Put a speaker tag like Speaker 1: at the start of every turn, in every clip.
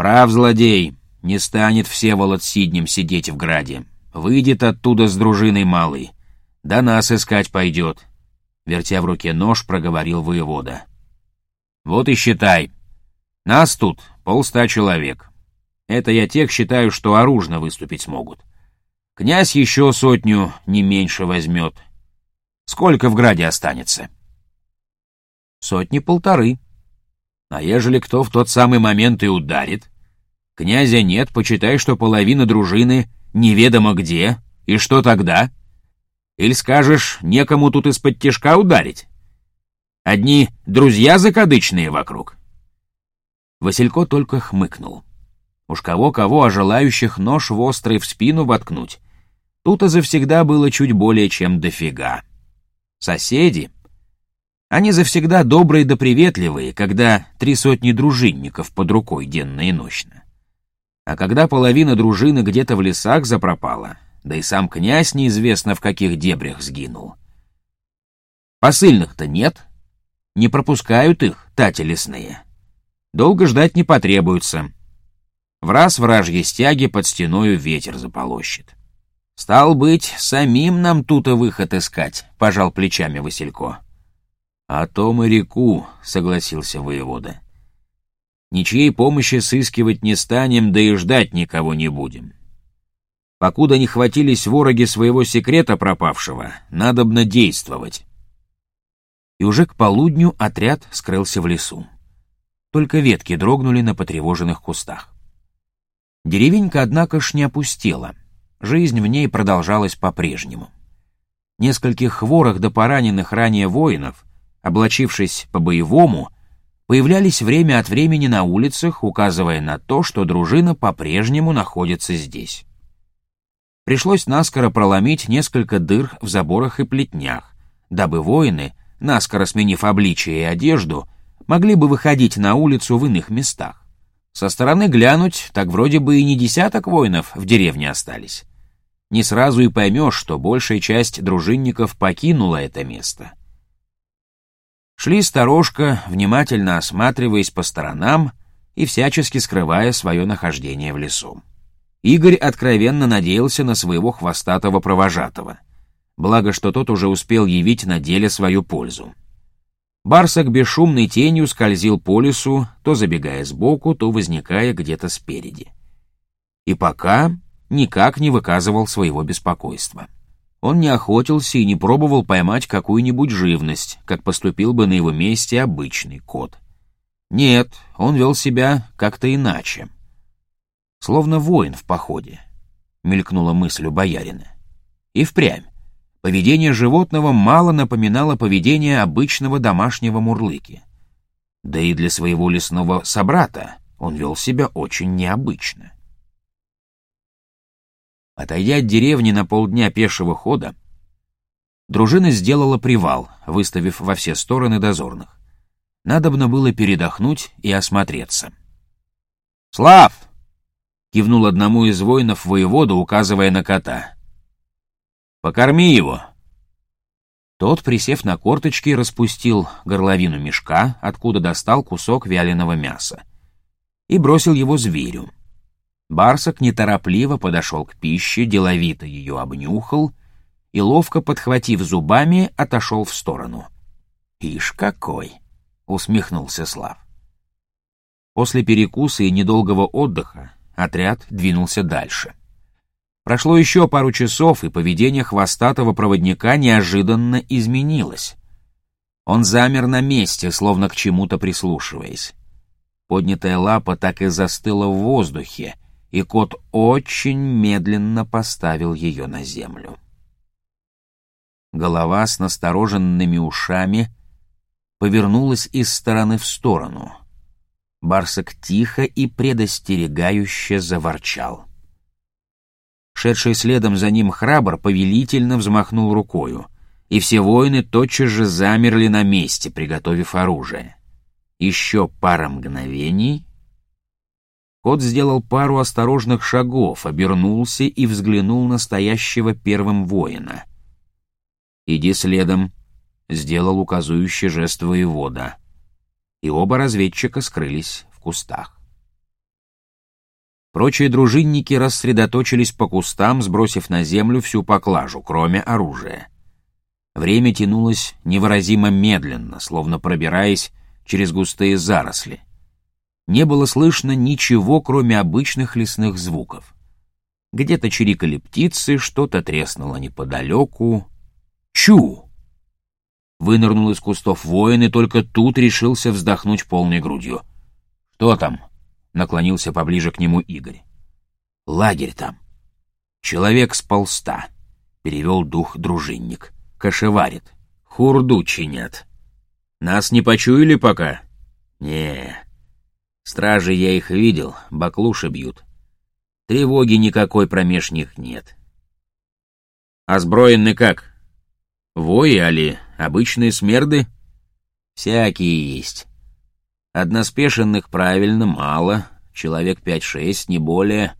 Speaker 1: «Прав, злодей, не станет Всеволод Сиднем сидеть в граде. Выйдет оттуда с дружиной малой. Да нас искать пойдет», — вертя в руке нож, проговорил воевода. «Вот и считай. Нас тут полста человек. Это я тех считаю, что оружно выступить смогут. Князь еще сотню не меньше возьмет. Сколько в граде останется?»
Speaker 2: «Сотни-полторы»,
Speaker 1: а ежели кто в тот самый момент и ударит? Князя нет, почитай, что половина дружины неведомо где, и что тогда? Или скажешь, некому тут из-под тяжка ударить? Одни друзья закадычные вокруг.
Speaker 2: Василько только хмыкнул. Уж кого-кого, а желающих нож в острый в спину воткнуть. Тут-то завсегда было чуть более чем дофига. Соседи, они завсегда добрые да приветливые, когда три сотни дружинников под рукой денно и ночно. А когда половина дружины где-то в лесах запропала, да и сам князь неизвестно в каких дебрях сгинул. Посыльных-то нет, не пропускают их, тати лесные. Долго ждать не потребуется. В раз вражьи стяги под стеною ветер заполощет. «Стал быть, самим нам тут и выход искать», — пожал плечами Василько.
Speaker 1: «О том и реку», — согласился воевода. «Ничьей помощи сыскивать не станем, да и ждать никого не будем. Покуда не хватились вороги своего секрета пропавшего, надобно действовать».
Speaker 2: И уже к полудню отряд скрылся в лесу. Только ветки дрогнули на потревоженных кустах. Деревенька, однако ж, не опустела. Жизнь в ней продолжалась по-прежнему. Нескольких хворых до пораненных ранее воинов — облачившись по-боевому, появлялись время от времени на улицах, указывая на то, что дружина по-прежнему находится здесь. Пришлось наскоро проломить несколько дыр в заборах и плетнях, дабы воины, наскоро сменив обличие и одежду, могли бы выходить на улицу в иных местах. Со стороны глянуть, так вроде бы и не десяток воинов в деревне остались. Не сразу и поймешь, что большая часть дружинников покинула это место — Шли сторожка, внимательно осматриваясь по сторонам и всячески скрывая свое нахождение в лесу. Игорь откровенно надеялся на своего хвостатого провожатого. Благо, что тот уже успел явить на деле свою пользу. Барсак бесшумной тенью скользил по лесу, то забегая сбоку, то возникая где-то спереди. И пока никак не выказывал своего беспокойства. Он не охотился и не пробовал поймать какую-нибудь живность, как поступил бы на его месте обычный кот. Нет, он вел себя как-то иначе. Словно воин в походе, мелькнула мысль у боярина. И впрямь. Поведение животного мало напоминало поведение обычного домашнего мурлыки. Да и для своего лесного собрата он вел себя очень необычно. Отойдя от деревни на полдня пешего хода, дружина сделала привал, выставив во все стороны дозорных. Надобно было передохнуть и осмотреться. «Слав!» — кивнул одному из воинов воевода, указывая на кота. «Покорми его!» Тот, присев на корточки, распустил горловину мешка, откуда достал кусок вяленого мяса, и бросил его зверю. Барсак неторопливо подошел к пище, деловито ее обнюхал и, ловко подхватив зубами, отошел в сторону. «Ишь какой!» — усмехнулся Слав. После перекуса и недолгого отдыха отряд двинулся дальше. Прошло еще пару часов, и поведение хвостатого проводника неожиданно изменилось. Он замер на месте, словно к чему-то прислушиваясь. Поднятая лапа так и застыла в воздухе, и кот очень медленно поставил ее на землю. Голова с настороженными ушами повернулась из стороны в сторону. Барсак тихо и предостерегающе заворчал. Шедший следом за ним храбр повелительно взмахнул рукою, и все воины тотчас же замерли на месте, приготовив оружие. Еще пара мгновений, Кот сделал пару осторожных шагов, обернулся и взглянул на стоящего первым воина. «Иди следом», — сделал указующий жест воевода. И оба разведчика скрылись в кустах. Прочие дружинники рассредоточились по кустам, сбросив на землю всю поклажу, кроме оружия. Время тянулось невыразимо медленно, словно пробираясь через густые заросли. Не было слышно ничего, кроме обычных лесных звуков. Где-то чирикали птицы, что-то треснуло неподалеку. Чу! Вынырнул из кустов воин, и только тут решился вздохнуть полной грудью. «Что там?» — наклонился поближе к нему Игорь. «Лагерь там. Человек с полста», — перевел дух дружинник. «Кошеварит. Хурду чинят. Нас не почуяли пока?» «Не. Стражи я их видел, баклуши бьют. Тревоги никакой промеж них нет». «А сброены как? Вои, али обычные смерды?» «Всякие есть. Односпешенных правильно мало, человек пять-шесть, не более.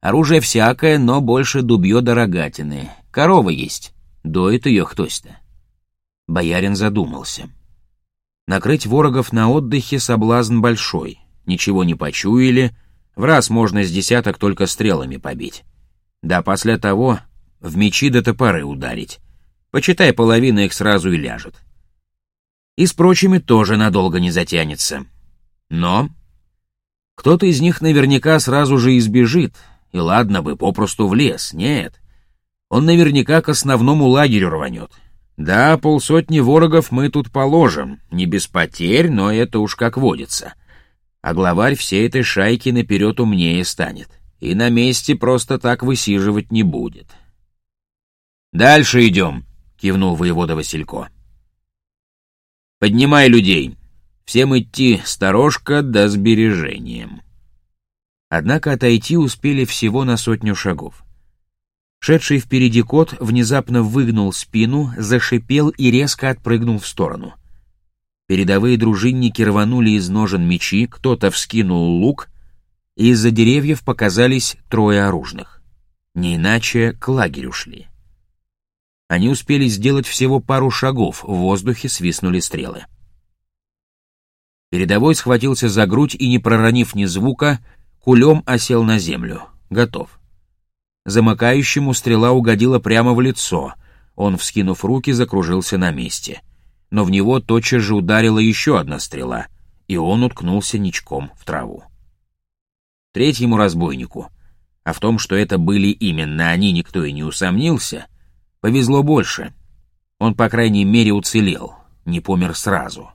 Speaker 2: Оружие всякое, но больше дубье дорогатины. Корова есть, доит ее кто-то. Боярин задумался. Накрыть ворогов на отдыхе соблазн большой. Ничего не почуяли, в раз можно с десяток только стрелами побить. Да после того в мечи до топоры ударить. Почитай, половина их сразу и ляжет и с прочими тоже надолго не затянется. Но кто-то из них наверняка сразу же избежит, и ладно бы, попросту в лес, нет. Он наверняка к основному лагерю рванет. Да, полсотни ворогов мы тут положим, не без потерь, но это уж как водится. А главарь всей этой шайки наперед умнее станет, и на месте просто так высиживать не будет. «Дальше идем», — кивнул воевода Василько. Поднимай людей. Всем идти сторожка да сбережением. Однако отойти успели всего на сотню шагов. Шедший впереди кот внезапно выгнул спину, зашипел и резко отпрыгнул в сторону. Передовые дружинники рванули из ножен мечи, кто-то вскинул лук, и из-за деревьев показались трое оружных. Не иначе к лагерю шли. Они успели сделать всего пару шагов, в воздухе свистнули стрелы. Передовой схватился за грудь и, не проронив ни звука, кулем осел на землю. Готов. Замыкающему стрела угодила прямо в лицо. Он, вскинув руки, закружился на месте. Но в него тотчас же ударила еще одна стрела, и он уткнулся ничком в траву. Третьему разбойнику, а в том, что это были именно они, никто и не усомнился, Повезло больше. Он, по крайней мере, уцелел, не помер сразу.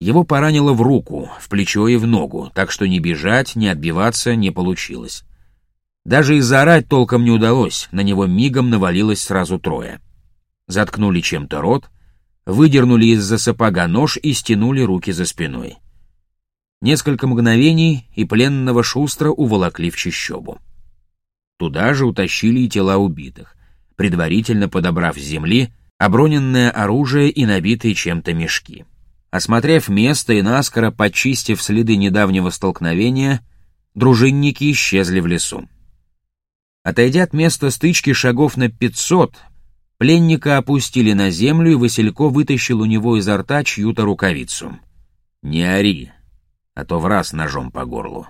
Speaker 2: Его поранило в руку, в плечо и в ногу, так что ни бежать, ни отбиваться не получилось. Даже и заорать толком не удалось, на него мигом навалилось сразу трое. Заткнули чем-то рот, выдернули из-за сапога нож и стянули руки за спиной. Несколько мгновений, и пленного шустро уволокли в чищобу. Туда же утащили и тела убитых предварительно подобрав с земли оброненное оружие и набитые чем-то мешки. Осмотрев место и наскоро почистив следы недавнего столкновения, дружинники исчезли в лесу. Отойдя от места стычки шагов на пятьсот, пленника опустили на землю, и Василько вытащил у него изо рта чью-то рукавицу. «Не ори, а то в раз ножом по горлу.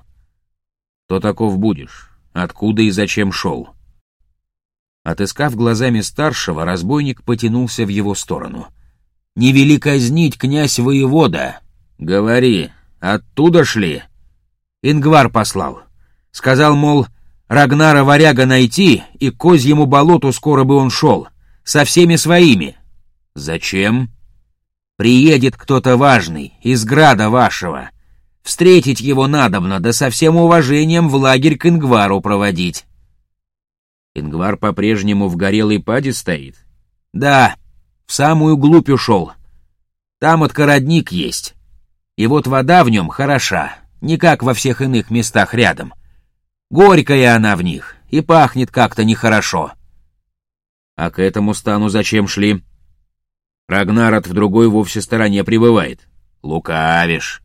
Speaker 2: Кто таков будешь? Откуда и зачем шел?» Отыскав глазами старшего, разбойник потянулся в его сторону. «Не вели казнить, князь воевода!» «Говори, оттуда шли?» Ингвар послал. Сказал, мол, Рагнара варяга найти, и козьему болоту скоро бы он шел. Со всеми своими. «Зачем?» «Приедет кто-то важный, из града вашего. Встретить его надобно, да со всем уважением в лагерь к Ингвару проводить». Ингвар по-прежнему в горелой паде стоит? Да, в самую глубь ушел. Там откородник есть. И вот вода в нем хороша, не как во всех иных местах рядом. Горькая она в них, и пахнет как-то нехорошо. А к этому стану зачем шли? Рагнарот в другой вовсе стороне пребывает. Лукавишь.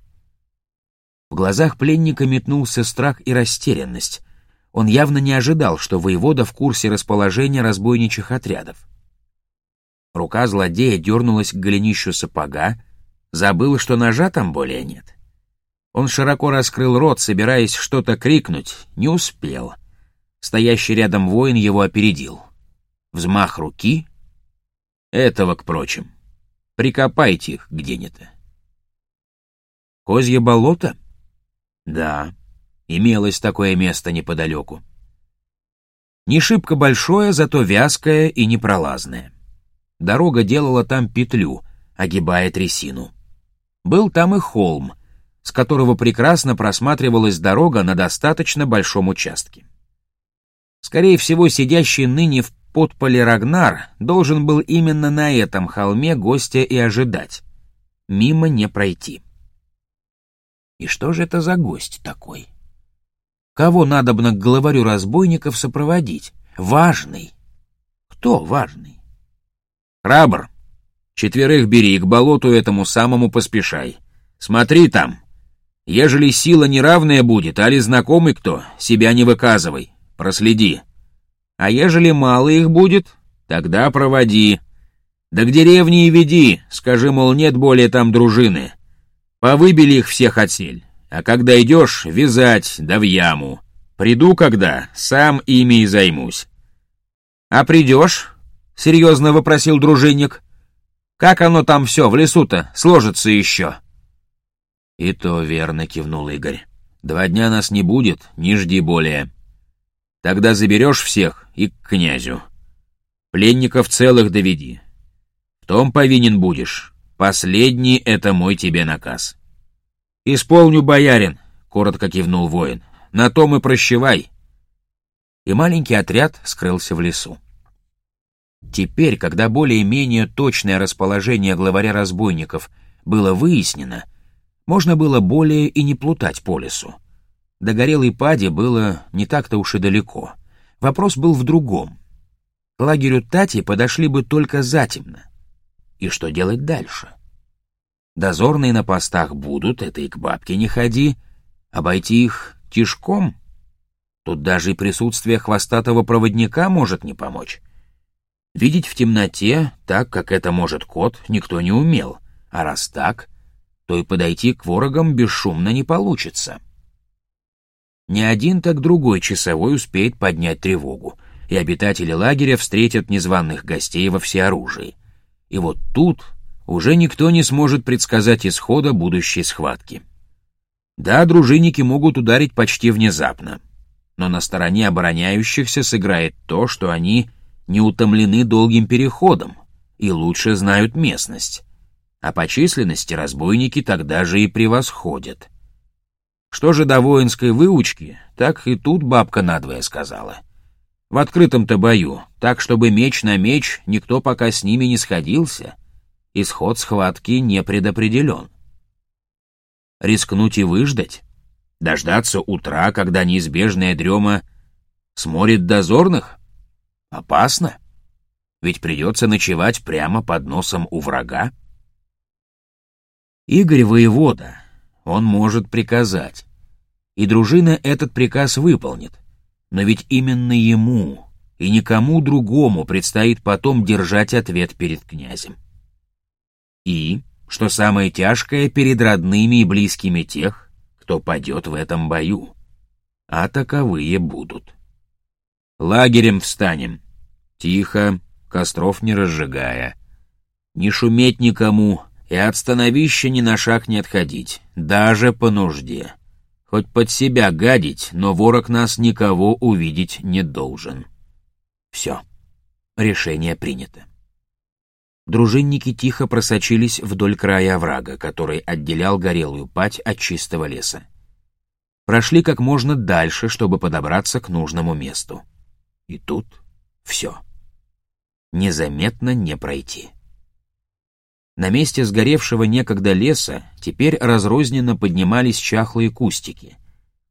Speaker 2: В глазах пленника метнулся страх и растерянность. Он явно не ожидал, что воевода в курсе расположения разбойничьих отрядов. Рука злодея дернулась к голенищу сапога, забыл, что ножа там более нет. Он широко раскрыл рот, собираясь что-то крикнуть, не успел. Стоящий рядом воин его опередил. Взмах руки. Этого, к прочим. Прикопайте их где-нибудь. Козье болото? Да, имелось такое место неподалеку. Не шибко большое, зато вязкое и непролазное. Дорога делала там петлю, огибая трясину. Был там и холм, с которого прекрасно просматривалась дорога на достаточно большом участке. Скорее всего, сидящий ныне в подполе Рагнар должен был именно на этом холме гостя и ожидать. Мимо не пройти. И что же это за гость такой? Кого надобно к главарю разбойников сопроводить? Важный. Кто важный? Храбр. Четверых бери, к болоту этому самому поспешай. Смотри там. Ежели сила неравная будет, али знакомый кто, себя не выказывай. Проследи. А ежели мало их будет, тогда проводи. Да к деревне и веди, скажи, мол, нет более там дружины. Повыбили их всех отсель, а когда идешь, вязать, да в яму. Приду когда, сам ими и займусь. — А придешь? — серьезно вопросил дружинник. — Как оно там все в лесу-то сложится еще? — И то верно, — кивнул Игорь. — Два дня нас не будет, не жди более. Тогда заберешь всех и к князю. Пленников целых доведи. В том повинен будешь. Последний — это мой тебе наказ. — Исполню, боярин, — коротко кивнул воин. — На том и прощевай. И маленький отряд скрылся в лесу. Теперь, когда более-менее точное расположение главаря разбойников было выяснено, можно было более и не плутать по лесу. До горелой пади было не так-то уж и далеко. Вопрос был в другом. К лагерю Тати подошли бы только затемно. И что делать дальше? Дозорные на постах будут, это и к бабке не ходи. Обойти их тишком? Тут даже и присутствие хвостатого проводника может не помочь. Видеть в темноте, так, как это может кот, никто не умел. А раз так, то и подойти к ворогам бесшумно не получится. Ни один, так другой часовой успеет поднять тревогу, и обитатели лагеря встретят незваных гостей во всеоружии. И вот тут уже никто не сможет предсказать исхода будущей схватки. Да, дружинники могут ударить почти внезапно, но на стороне обороняющихся сыграет то, что они не утомлены долгим переходом и лучше знают местность, а по численности разбойники тогда же и превосходят. Что же до воинской выучки, так и тут бабка надвое сказала. В открытом-то бою, так чтобы меч на меч никто пока с ними не сходился, исход схватки не предопределен. Рискнуть и выждать? Дождаться утра, когда неизбежная дрема сморит дозорных? Опасно. Ведь придется ночевать прямо под носом у врага. Игорь воевода, он может приказать. И дружина этот приказ выполнит. Но ведь именно ему и никому другому предстоит потом держать ответ перед князем. И, что самое тяжкое, перед родными и близкими тех, кто падет в этом бою. А таковые будут. Лагерем встанем. Тихо, костров не разжигая. Не шуметь никому, и от становища ни на шаг не отходить, даже по нужде. Хоть под себя гадить, но ворог нас никого увидеть не должен. Все. Решение принято. Дружинники тихо просочились вдоль края оврага, который отделял горелую пать от чистого леса. Прошли как можно дальше, чтобы подобраться к нужному месту. И тут все. Незаметно не пройти. На месте сгоревшего некогда леса теперь разрозненно поднимались чахлые кустики.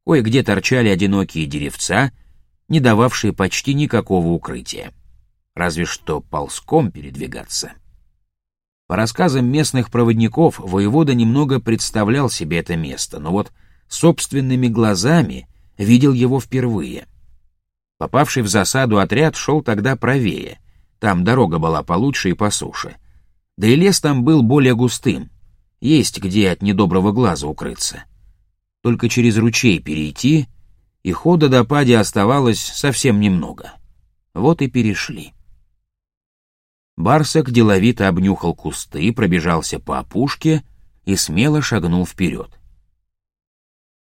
Speaker 2: Кое-где торчали одинокие деревца, не дававшие почти никакого укрытия. Разве что ползком передвигаться. По рассказам местных проводников, воевода немного представлял себе это место, но вот собственными глазами видел его впервые. Попавший в засаду отряд шел тогда правее, там дорога была получше и по суше. Да и лес там был более густым. Есть где от недоброго глаза укрыться. только через ручей перейти, и хода до пади оставалось совсем немного. Вот и перешли. Барсак деловито обнюхал кусты, пробежался по опушке и смело шагнул вперед.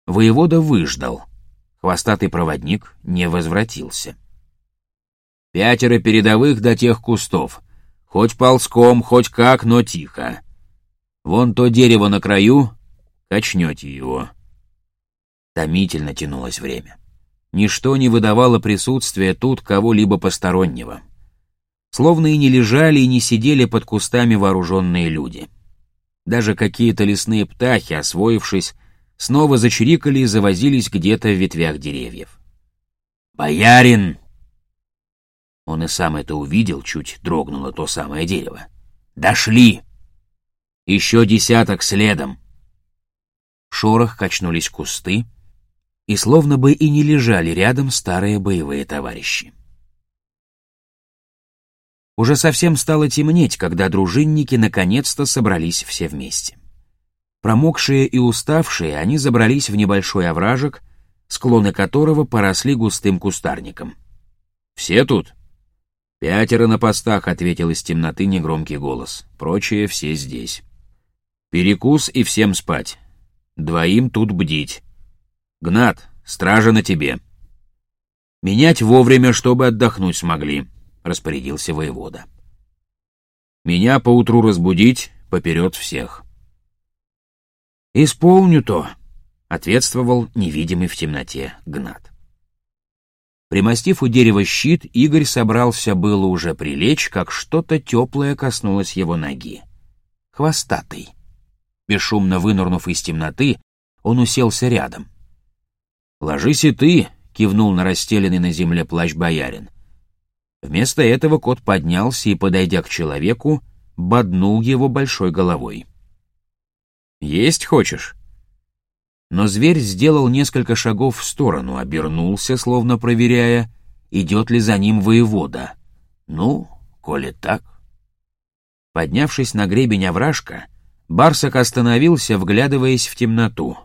Speaker 2: Воевода выждал. Хвостатый проводник не возвратился. Пятеро передовых до тех кустов. Хоть ползком, хоть как, но тихо. Вон то дерево на краю, качнете его. Томительно тянулось время. Ничто не выдавало присутствия тут кого-либо постороннего. Словно и не лежали, и не сидели под кустами вооруженные люди. Даже какие-то лесные птахи, освоившись, снова зачирикали и завозились где-то в ветвях деревьев. «Боярин!» Он и сам это увидел, чуть дрогнуло то самое дерево. «Дошли! Еще десяток следом!» шорох качнулись кусты, и словно бы и не лежали рядом старые боевые товарищи. Уже совсем стало темнеть, когда дружинники наконец-то собрались все вместе. Промокшие и уставшие, они забрались в небольшой овражек, склоны которого поросли густым кустарником. «Все тут?» «Пятеро на постах», — ответил из темноты негромкий голос. «Прочие все здесь». «Перекус и всем спать. Двоим тут бдить. Гнат, стража на тебе». «Менять вовремя, чтобы отдохнуть смогли», — распорядился воевода. «Меня поутру разбудить поперед всех». «Исполню то», — ответствовал невидимый в темноте Гнат. Примостив у дерева щит, Игорь собрался было уже прилечь, как что-то теплое коснулось его ноги. Хвостатый. Бесшумно вынырнув из темноты, он уселся рядом. «Ложись и ты», — кивнул на расстеленный на земле плащ боярин. Вместо этого кот поднялся и, подойдя к человеку, боднул его большой головой. «Есть хочешь?» Но зверь сделал несколько шагов в сторону, обернулся, словно проверяя, идет ли за ним воевода. Ну, коли так. Поднявшись на гребень овражка, Барсак остановился, вглядываясь в темноту.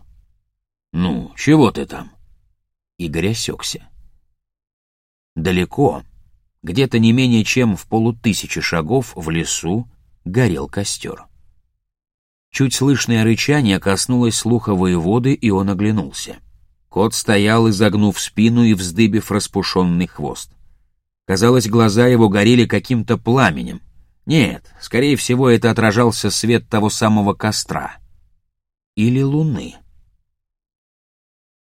Speaker 2: «Ну, чего ты там?» Игорь осекся. Далеко, где-то не менее чем в полутысячи шагов в лесу, горел костер. Чуть слышное рычание коснулось слуха воеводы, и он оглянулся. Кот стоял, изогнув спину и вздыбив распушенный хвост. Казалось, глаза его горели каким-то пламенем. Нет, скорее всего, это отражался свет того самого костра. Или луны.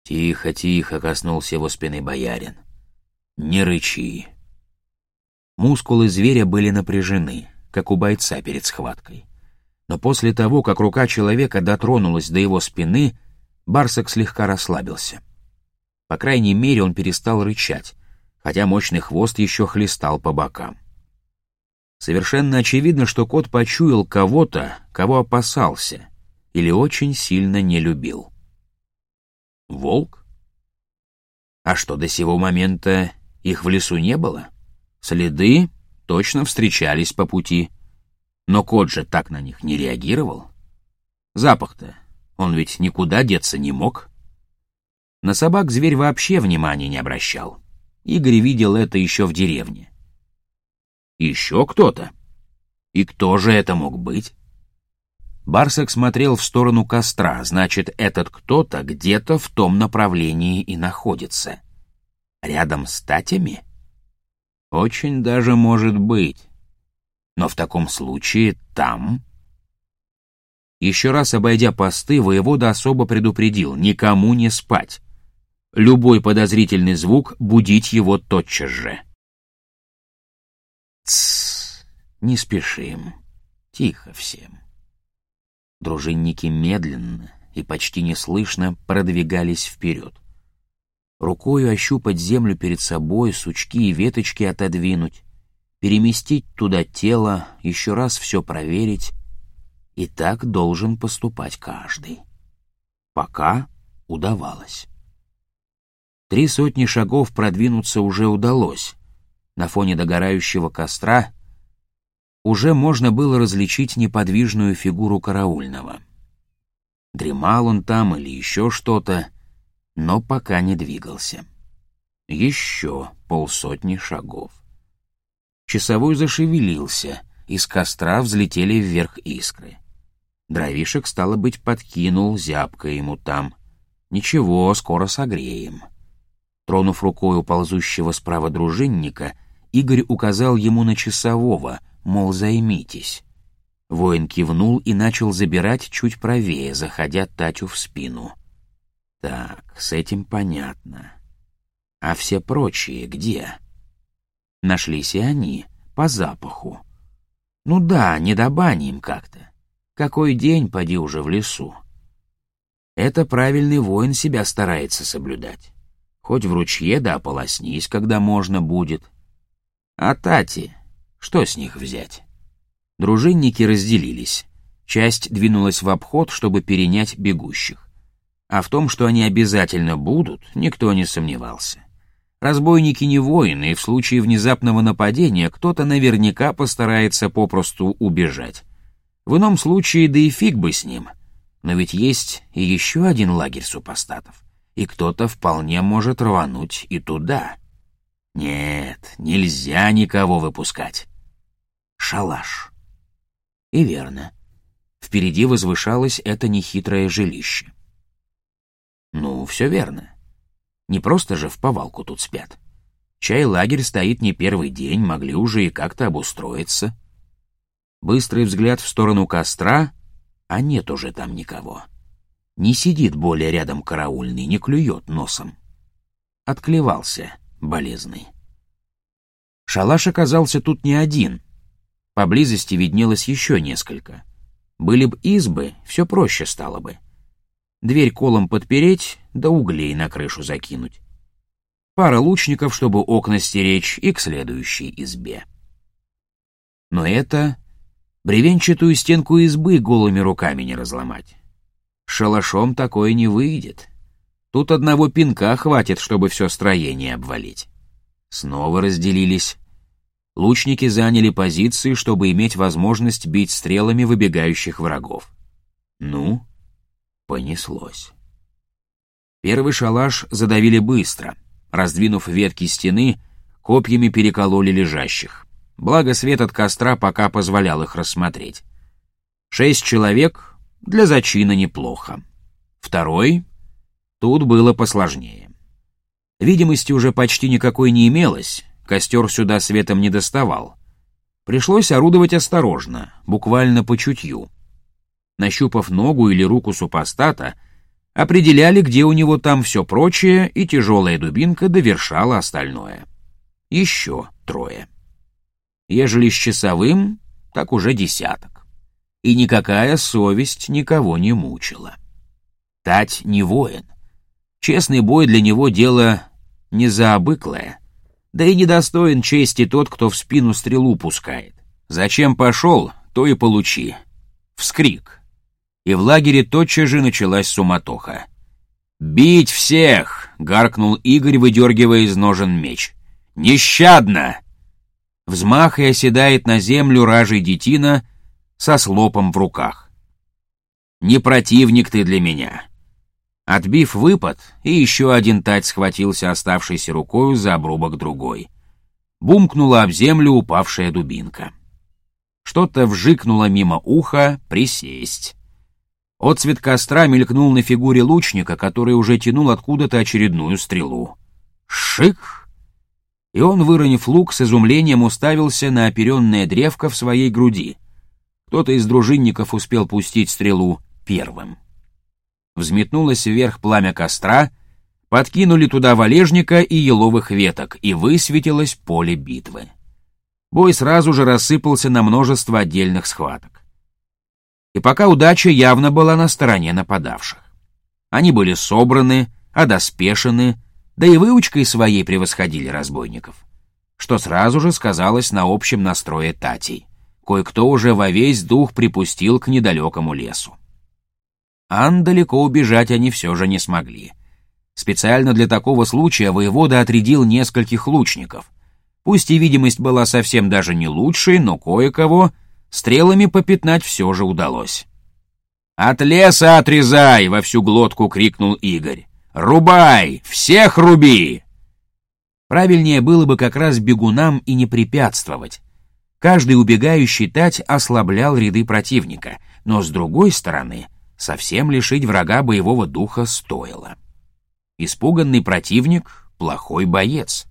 Speaker 2: «Тихо, тихо!» — коснулся его спины боярин. «Не рычи!» Мускулы зверя были напряжены, как у бойца перед схваткой но после того, как рука человека дотронулась до его спины, Барсак слегка расслабился. По крайней мере, он перестал рычать, хотя мощный хвост еще хлестал по бокам. Совершенно очевидно, что кот почуял кого-то, кого опасался или очень сильно не любил. Волк? А что, до сего момента их в лесу не было? Следы точно встречались по пути — но кот же так на них не реагировал. Запах-то, он ведь никуда деться не мог. На собак зверь вообще внимания не обращал. Игорь видел это еще в деревне. Еще кто-то? И кто же это мог быть? Барсак смотрел в сторону костра, значит, этот кто-то где-то в том направлении и находится. Рядом с татями? Очень даже может быть. Но в таком случае там... Еще раз обойдя посты, воевода особо предупредил никому не спать. Любой подозрительный звук будить его тотчас же. Тссс, не спешим. Тихо всем. Дружинники медленно и почти неслышно продвигались вперед. Рукою ощупать землю перед собой, сучки и веточки отодвинуть, переместить туда тело, еще раз все проверить. И так должен поступать каждый. Пока удавалось. Три сотни шагов продвинуться уже удалось. На фоне догорающего костра уже можно было различить неподвижную фигуру караульного. Дремал он там или еще что-то, но пока не двигался. Еще полсотни шагов. Часовой зашевелился, из костра взлетели вверх искры. Дровишек, стало быть, подкинул, зябко ему там. Ничего, скоро согреем. Тронув рукой у ползущего справа дружинника, Игорь указал ему на часового, мол, займитесь. Воин кивнул и начал забирать чуть правее, заходя Татю в спину. Так, с этим понятно. А все прочие где? Нашлись и они, по запаху. Ну да, не до бани им как-то. Какой день, поди уже в лесу. Это правильный воин себя старается соблюдать. Хоть в ручье да ополоснись, когда можно будет. А Тати, что с них взять? Дружинники разделились. Часть двинулась в обход, чтобы перенять бегущих. А в том, что они обязательно будут, никто не сомневался. Разбойники не воины, и в случае внезапного нападения кто-то наверняка постарается попросту убежать. В ином случае, да и фиг бы с ним. Но ведь есть и еще один лагерь супостатов, и кто-то вполне может рвануть и туда. Нет, нельзя никого выпускать. Шалаш. И верно. Впереди возвышалось это нехитрое жилище. Ну, все верно. Не просто же в повалку тут спят. Чай лагерь стоит не первый день, могли уже и как-то обустроиться. Быстрый взгляд в сторону костра, а нет уже там никого. Не сидит более рядом караульный, не клюет носом. Отклевался, болезный. Шалаш оказался тут не один — Поблизости виднелось еще несколько. Были б избы, все проще стало бы. Дверь колом подпереть, да углей на крышу закинуть. Пара лучников, чтобы окна стеречь, и к следующей избе. Но это бревенчатую стенку избы голыми руками не разломать. Шалашом такое не выйдет. Тут одного пинка хватит, чтобы все строение обвалить. Снова разделились. Лучники заняли позиции, чтобы иметь возможность бить стрелами выбегающих врагов. Ну, понеслось. Первый шалаш задавили быстро. Раздвинув ветки стены, копьями перекололи лежащих. Благо свет от костра пока позволял их рассмотреть. Шесть человек для зачина неплохо. Второй тут было посложнее. Видимости уже почти никакой не имелось, Костер сюда светом не доставал. Пришлось орудовать осторожно, буквально по чутью. Нащупав ногу или руку супостата, определяли, где у него там все прочее, и тяжелая дубинка довершала остальное. Еще трое. Ежели с часовым, так уже десяток. И никакая совесть никого не мучила. Тать не воин. Честный бой для него дело не заобыклое — да и недостоин чести тот, кто в спину стрелу пускает. Зачем пошел, то и получи. Вскрик. И в лагере тотчас же началась суматоха. «Бить всех!» — гаркнул Игорь, выдергивая из ножен меч. «Нещадно!» Взмах и оседает на землю ражей детина со слопом в руках. «Не противник ты для меня. Отбив выпад, и еще один тать схватился оставшейся рукою за обрубок другой. Бумкнула об землю упавшая дубинка. Что-то вжикнуло мимо уха «присесть». Отцвет костра мелькнул на фигуре лучника, который уже тянул откуда-то очередную стрелу. Шик! И он, выронив лук, с изумлением уставился на оперенное древко в своей груди. Кто-то из дружинников успел пустить стрелу первым взметнулось вверх пламя костра, подкинули туда валежника и еловых веток, и высветилось поле битвы. Бой сразу же рассыпался на множество отдельных схваток. И пока удача явно была на стороне нападавших. Они были собраны, одоспешены, да и выучкой своей превосходили разбойников, что сразу же сказалось на общем настрое татей. Кое-кто уже во весь дух припустил к недалекому лесу. Ан далеко убежать они все же не смогли. Специально для такого случая воевода отрядил нескольких лучников. Пусть и видимость была совсем даже не лучшей, но кое-кого стрелами попятнать все же удалось.
Speaker 1: «От леса отрезай!» — во всю глотку крикнул Игорь. «Рубай! Всех руби!»
Speaker 2: Правильнее было бы как раз бегунам и не препятствовать. Каждый убегающий тать ослаблял ряды противника, но, с другой стороны, совсем лишить врага боевого духа стоило. Испуганный противник — плохой боец.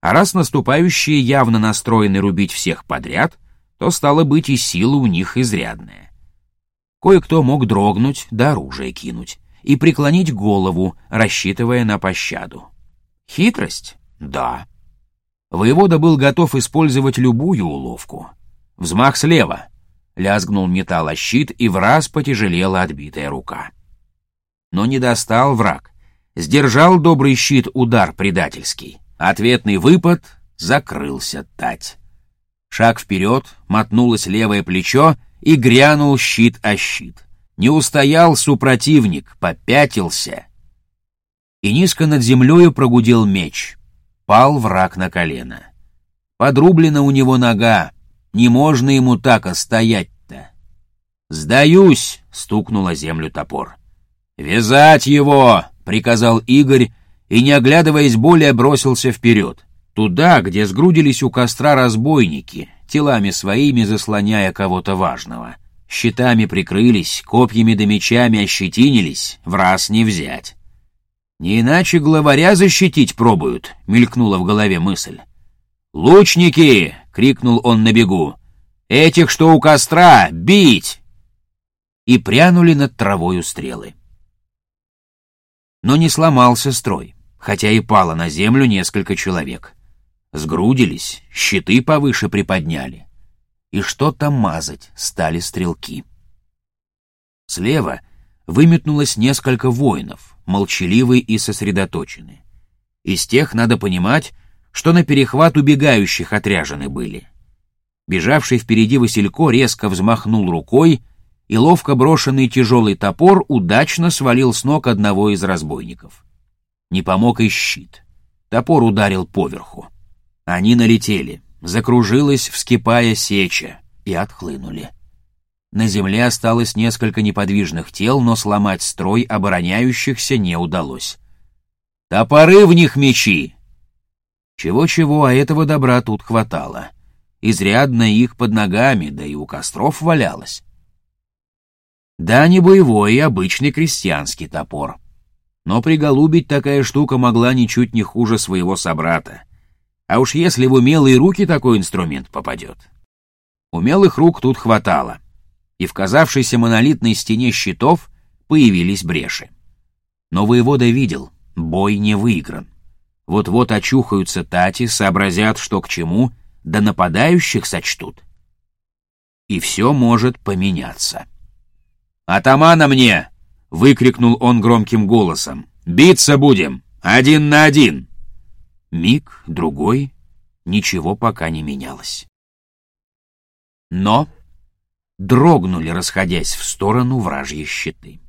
Speaker 2: А раз наступающие явно настроены рубить всех подряд, то стало быть и сила у них изрядная. Кое-кто мог дрогнуть да оружие кинуть и преклонить голову, рассчитывая на пощаду. Хитрость? Да. Воевода был готов использовать любую уловку. Взмах слева. Лязгнул металл о щит, и в раз потяжелела отбитая рука. Но не достал враг. Сдержал добрый щит удар предательский. Ответный выпад закрылся тать. Шаг вперед, мотнулось левое плечо, и грянул щит о щит. Не устоял супротивник, попятился. И низко над землею прогудел меч. Пал враг на колено. Подрублена у него нога. Не можно ему так стоять-то. «Сдаюсь!» — стукнула землю топор. «Вязать его!» — приказал Игорь, и, не оглядываясь более, бросился вперед. Туда, где сгрудились у костра разбойники, телами своими заслоняя кого-то важного. Щитами прикрылись, копьями да мечами ощетинились, в раз не взять. «Не иначе главаря защитить пробуют», — мелькнула в голове мысль. «Лучники!» — крикнул он на бегу. «Этих, что у костра, бить!» И прянули над травою стрелы. Но не сломался строй, хотя и пало на землю несколько человек. Сгрудились, щиты повыше приподняли. И что-то мазать стали стрелки. Слева выметнулось несколько воинов, молчаливые и сосредоточены. Из тех надо понимать, что на перехват убегающих отряжены были. Бежавший впереди Василько резко взмахнул рукой, и ловко брошенный тяжелый топор удачно свалил с ног одного из разбойников. Не помог и щит. Топор ударил поверху. Они налетели, закружилась, вскипая сеча, и отхлынули. На земле осталось несколько неподвижных тел, но сломать строй обороняющихся не удалось. «Топоры в них мечи!» Чего-чего, а этого добра тут хватало. Изрядно их под ногами, да и у костров валялось. Да, не боевой, обычный крестьянский топор. Но приголубить такая штука могла ничуть не хуже своего собрата. А уж если в умелые руки такой инструмент попадет. Умелых рук тут хватало, и в казавшейся монолитной стене щитов появились бреши. Но воевода видел, бой не выигран. Вот-вот очухаются тати, сообразят, что к чему, да нападающих сочтут. И все может поменяться. «Атамана мне!» — выкрикнул он громким голосом. «Биться будем! Один на один!» Миг, другой, ничего пока не менялось. Но дрогнули, расходясь в сторону вражьи щиты.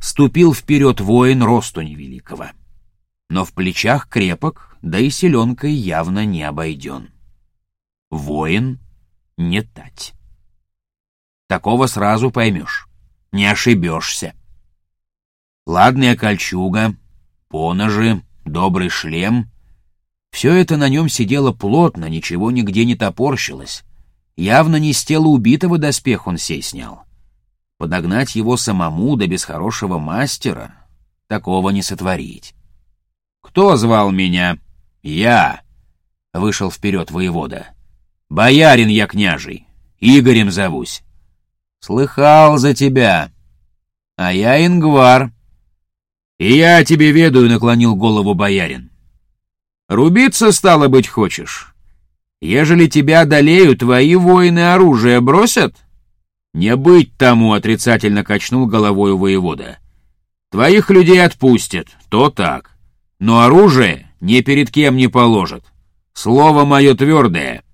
Speaker 2: Ступил вперед воин росту невеликого, но в плечах крепок, да и селенкой явно не обойден. Воин не тать. Такого сразу поймешь, не ошибешься. Ладная кольчуга, поножи, добрый шлем. Все это на нем сидело плотно, ничего нигде не топорщилось. Явно не с тела убитого доспех он сей снял. Подогнать его самому, да без хорошего мастера, такого не сотворить. «Кто звал меня?» «Я!» — вышел вперед воевода. «Боярин я княжий, Игорем зовусь». «Слыхал за тебя. А я Ингвар». «И я тебе ведаю», — наклонил голову боярин. «Рубиться, стало быть, хочешь? Ежели тебя одолеют, твои воины оружие бросят?» «Не быть тому», — отрицательно качнул головой воевода. «Твоих людей отпустят, то так. Но оружие ни перед кем не положат. Слово мое твердое».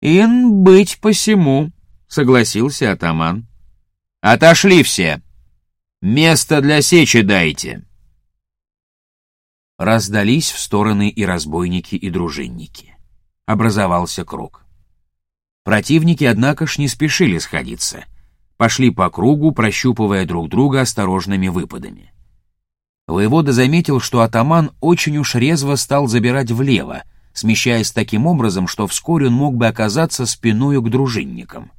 Speaker 2: «Ин быть посему», — согласился атаман.
Speaker 1: «Отошли все!» Место для сечи дайте!»
Speaker 2: Раздались в стороны и разбойники, и дружинники. Образовался круг. Противники, однако ж, не спешили сходиться. пошли по кругу, прощупывая друг друга осторожными выпадами. Воевода заметил, что атаман очень уж резво стал забирать влево, смещаясь таким образом, что вскоре он мог бы оказаться спиною к дружинникам.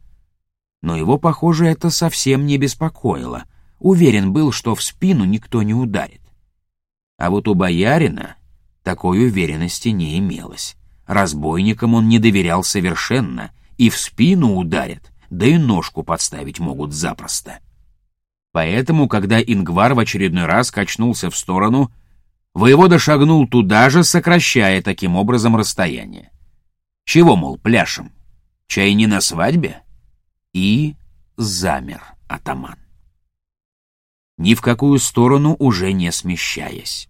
Speaker 2: Но его, похоже, это совсем не беспокоило. Уверен был, что в спину никто не ударит. А вот у боярина такой уверенности не имелось. Разбойникам он не доверял совершенно, и в спину ударят, да и ножку подставить могут запросто. Поэтому, когда Ингвар в очередной раз качнулся в сторону, воевода шагнул туда же, сокращая таким образом расстояние. Чего, мол, пляшем? Чай не на свадьбе? И замер атаман. Ни в какую сторону уже не смещаясь.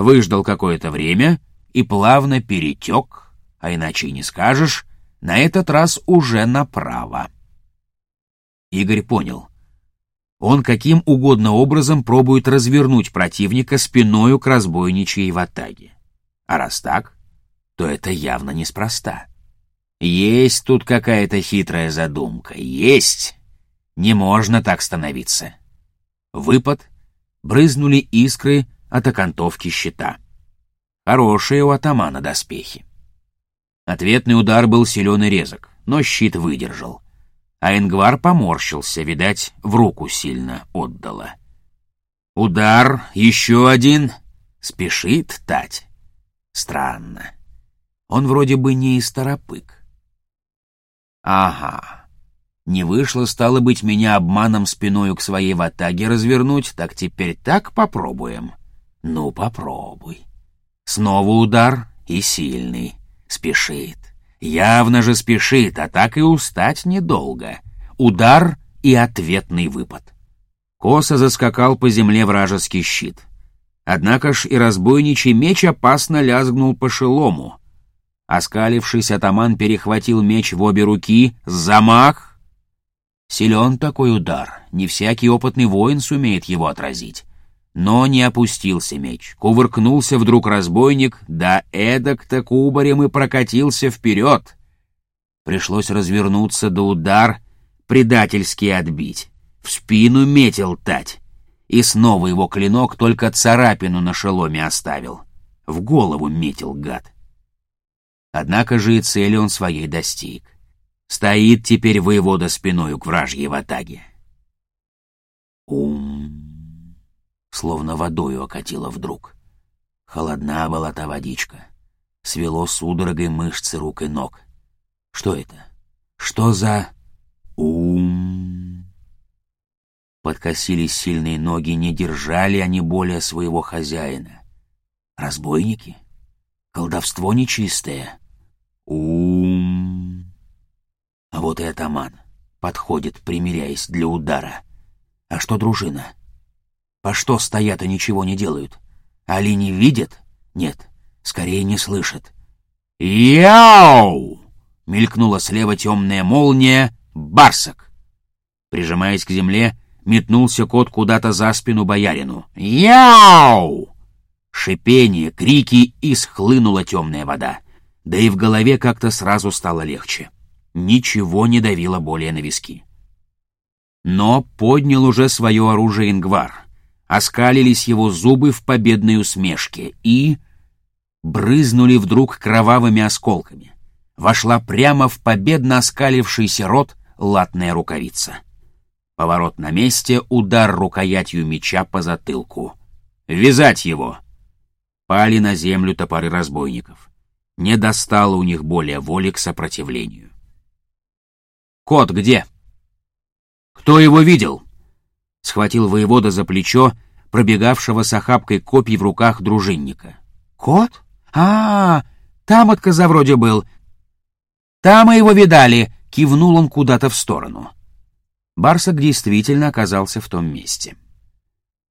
Speaker 2: Выждал какое-то время и плавно перетек, а иначе и не скажешь, на этот раз уже направо. Игорь понял. Он каким угодно образом пробует развернуть противника спиною к разбойничьей ватаге. А раз так, то это явно неспроста. Есть тут какая-то хитрая задумка. Есть! Не можно так становиться. Выпад, брызнули искры от окантовки щита. Хорошие у атамана доспехи. Ответный удар был силен и резок, но щит выдержал — а Ингвар поморщился, видать, в руку сильно отдала. Удар, еще один. Спешит Тать. Странно. Он вроде бы не из торопык. Ага. Не вышло, стало быть, меня обманом спиною к своей ватаге развернуть, так теперь так попробуем. Ну, попробуй. Снова удар и сильный. Спешит. Явно же спешит, а так и устать недолго. Удар и ответный выпад. Косо заскакал по земле вражеский щит. Однако ж и разбойничий меч опасно лязгнул по шелому. Оскалившись, атаман перехватил меч в обе руки. Замах! Силен такой удар, не всякий опытный воин сумеет его отразить. Но не опустился меч. Кувыркнулся вдруг разбойник, да эдак-то кубарем и прокатился вперед. Пришлось развернуться до удар, предательски отбить. В спину метил тать. И снова его клинок только царапину на шеломе оставил. В голову метил гад. Однако же и цели он своей достиг. Стоит теперь воевода спиною к вражьей ватаге. Ум словно водою окатило вдруг. Холодна была та водичка. Свело судорогой мышцы рук и ног. Что это? Что за... Ум... Подкосились сильные ноги, не держали они более своего хозяина. Разбойники? Колдовство нечистое? Ум... А вот и атаман. Подходит, примиряясь для удара. А что дружина? По что стоят и ничего не делают? Али не видят? Нет, скорее не слышат. «Яу!» — мелькнула слева темная молния. «Барсак!» Прижимаясь к земле, метнулся кот куда-то за спину боярину. «Яу!» Шипение, крики, и схлынула темная вода. Да и в голове как-то сразу стало легче. Ничего не давило более на виски. Но поднял уже свое оружие Ингвар оскалились его зубы в победной усмешке и... брызнули вдруг кровавыми осколками. Вошла прямо в победно оскалившийся рот латная рукавица. Поворот на месте, удар рукоятью меча по затылку. «Вязать его!» Пали на землю топоры разбойников. Не достало у них более воли к сопротивлению. «Кот где?» «Кто его видел?» — схватил воевода за плечо, пробегавшего с охапкой копий в руках дружинника. «Кот? А, -а, -а там отказа вроде был. Там мы его видали!» — кивнул он куда-то в сторону. Барсак действительно оказался в том месте.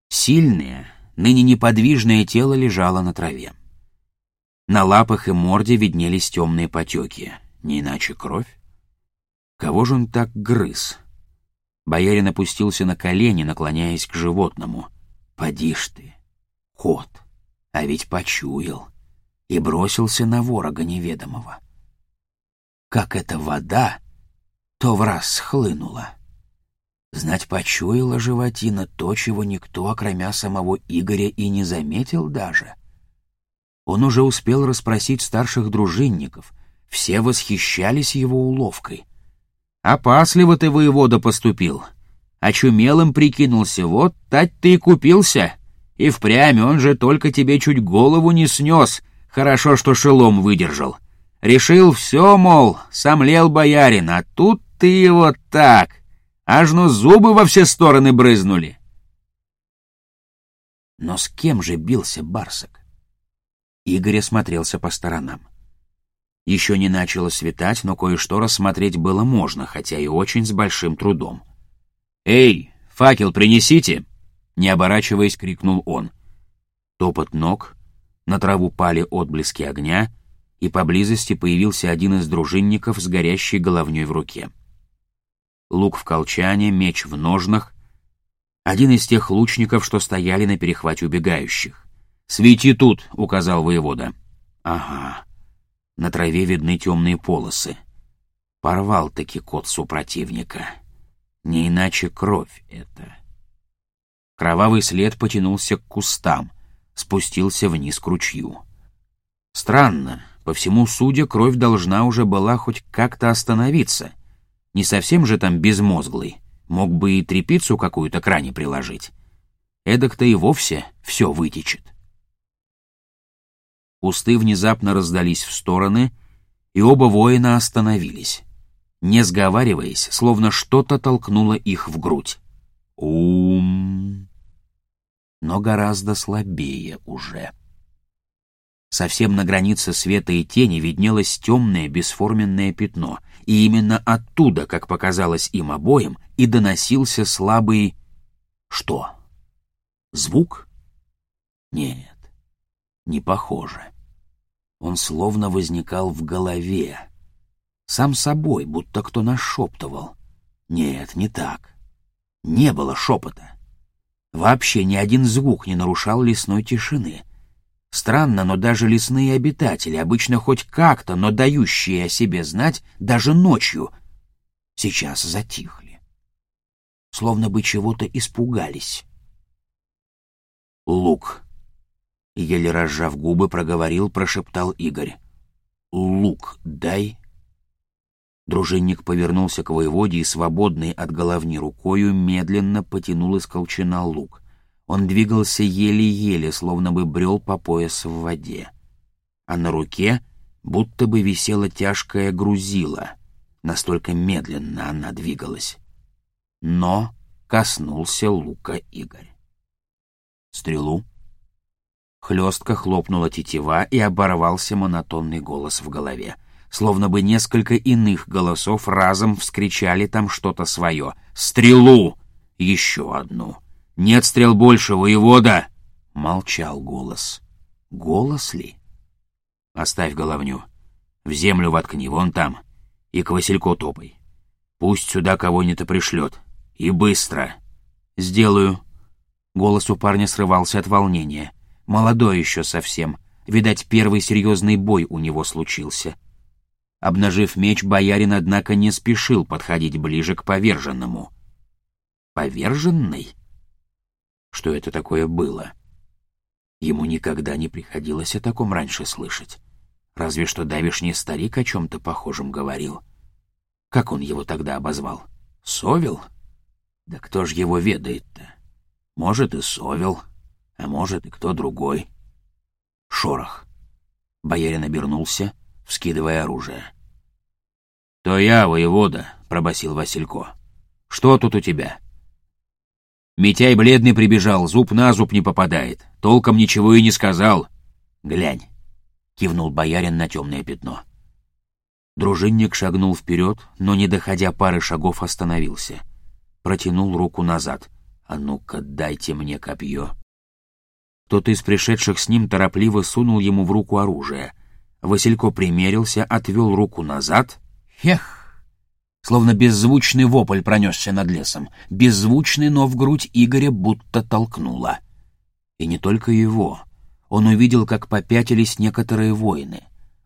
Speaker 2: Сильное, ныне неподвижное тело лежало на траве. На лапах и морде виднелись темные потеки, не иначе кровь. Кого же он так грыз? Боярин опустился на колени, наклоняясь к животному. «Поди ж ты, кот, а ведь почуял» и бросился на ворога неведомого. Как эта вода, то в раз схлынула. Знать почуяла животина то, чего никто, окромя самого Игоря, и не заметил даже. Он уже успел расспросить старших дружинников, все восхищались его уловкой. «Опасливо ты, воевода, поступил. Очумелым прикинулся, вот тать ты и купился. И впрямь он же только тебе чуть голову не снес. Хорошо, что шелом выдержал. Решил все, мол, сомлел боярин, а тут ты его так. Аж ну зубы во все стороны брызнули. Но с кем же бился Барсак? Игорь осмотрелся по сторонам. Еще не начало светать, но кое-что рассмотреть было можно, хотя и очень с большим трудом. «Эй, факел принесите!» Не оборачиваясь, крикнул он. Топот ног, на траву пали отблески огня, и поблизости появился один из дружинников с горящей головней в руке. Лук в колчане, меч в ножнах. Один из тех лучников, что стояли на перехвате убегающих. «Свети тут!» — указал воевода. «Ага. На траве видны темные полосы. Порвал-таки кот супротивника. Не иначе кровь это». Кровавый след потянулся к кустам, спустился вниз к ручью. Странно, по всему судя, кровь должна уже была хоть как-то остановиться. Не совсем же там безмозглый, мог бы и трепицу какую-то к ране приложить. Эдак-то и вовсе все вытечет. Кусты внезапно раздались в стороны, и оба воина остановились. Не сговариваясь, словно что-то толкнуло их в грудь. Ум но гораздо слабее уже. Совсем на границе света и тени виднелось темное бесформенное пятно, и именно оттуда, как показалось им обоим, и доносился слабый... Что? Звук? Нет, не похоже. Он словно возникал в голове. Сам собой, будто кто нашептывал. Нет, не так. Не было шепота. Вообще ни один звук не нарушал лесной тишины. Странно, но даже лесные обитатели, обычно хоть как-то, но дающие о себе знать даже ночью, сейчас затихли. Словно бы чего-то испугались. «Лук», — еле разжав губы, проговорил, прошептал Игорь. «Лук дай». Дружинник повернулся к воеводе и, свободный от головни рукою, медленно потянул из колчана лук. Он двигался еле-еле, словно бы брел по пояс в воде. А на руке будто бы висела тяжкая грузила. Настолько медленно она двигалась. Но коснулся лука Игорь. Стрелу. Хлестко хлопнула тетива, и оборвался монотонный голос в голове — словно бы несколько иных голосов разом вскричали там что-то свое. «Стрелу!» «Еще одну!» «Нет стрел больше, воевода!» Молчал голос. «Голос ли?» «Оставь головню. В землю воткни, вон там. И к Василько топай. Пусть сюда кого-нибудь пришлет. И быстро!» «Сделаю!» Голос у парня срывался от волнения. Молодой еще совсем. Видать, первый серьезный бой у него случился. Обнажив меч, боярин, однако, не спешил подходить ближе к поверженному. Поверженный? Что это такое было? Ему никогда не приходилось о таком раньше слышать. Разве что давишний старик о чем-то похожем говорил. Как он его тогда обозвал? Совел? Да кто ж его ведает-то? Может, и Совел, а может, и кто другой. Шорох. Боярин обернулся — вскидывая оружие. «То я, воевода», — пробасил Василько. «Что тут у тебя?» Митяй бледный прибежал, зуб на зуб не попадает. Толком ничего и не сказал. «Глянь», — кивнул боярин на темное пятно. Дружинник шагнул вперед, но, не доходя пары шагов, остановился. Протянул руку назад. «А ну-ка, дайте мне копье». Кто-то из пришедших с ним торопливо сунул ему в руку оружие. Василько примерился, отвел руку назад. Хех! Словно беззвучный вопль пронесся над лесом. Беззвучный, но в грудь Игоря будто толкнуло. И не только его. Он увидел, как попятились некоторые воины.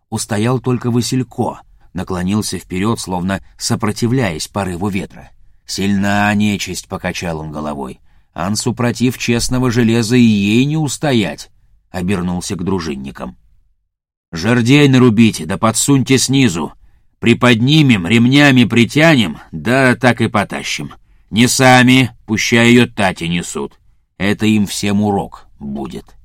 Speaker 2: Устоял только Василько, наклонился вперед, словно сопротивляясь порыву ветра. Сильна нечисть, — покачал он головой. Ан супротив честного железа и ей не устоять, — обернулся к дружинникам. Жердей нарубите, да подсуньте снизу. Приподнимем, ремнями притянем, да так и потащим. Не сами, пущай ее тати несут. Это им всем урок будет.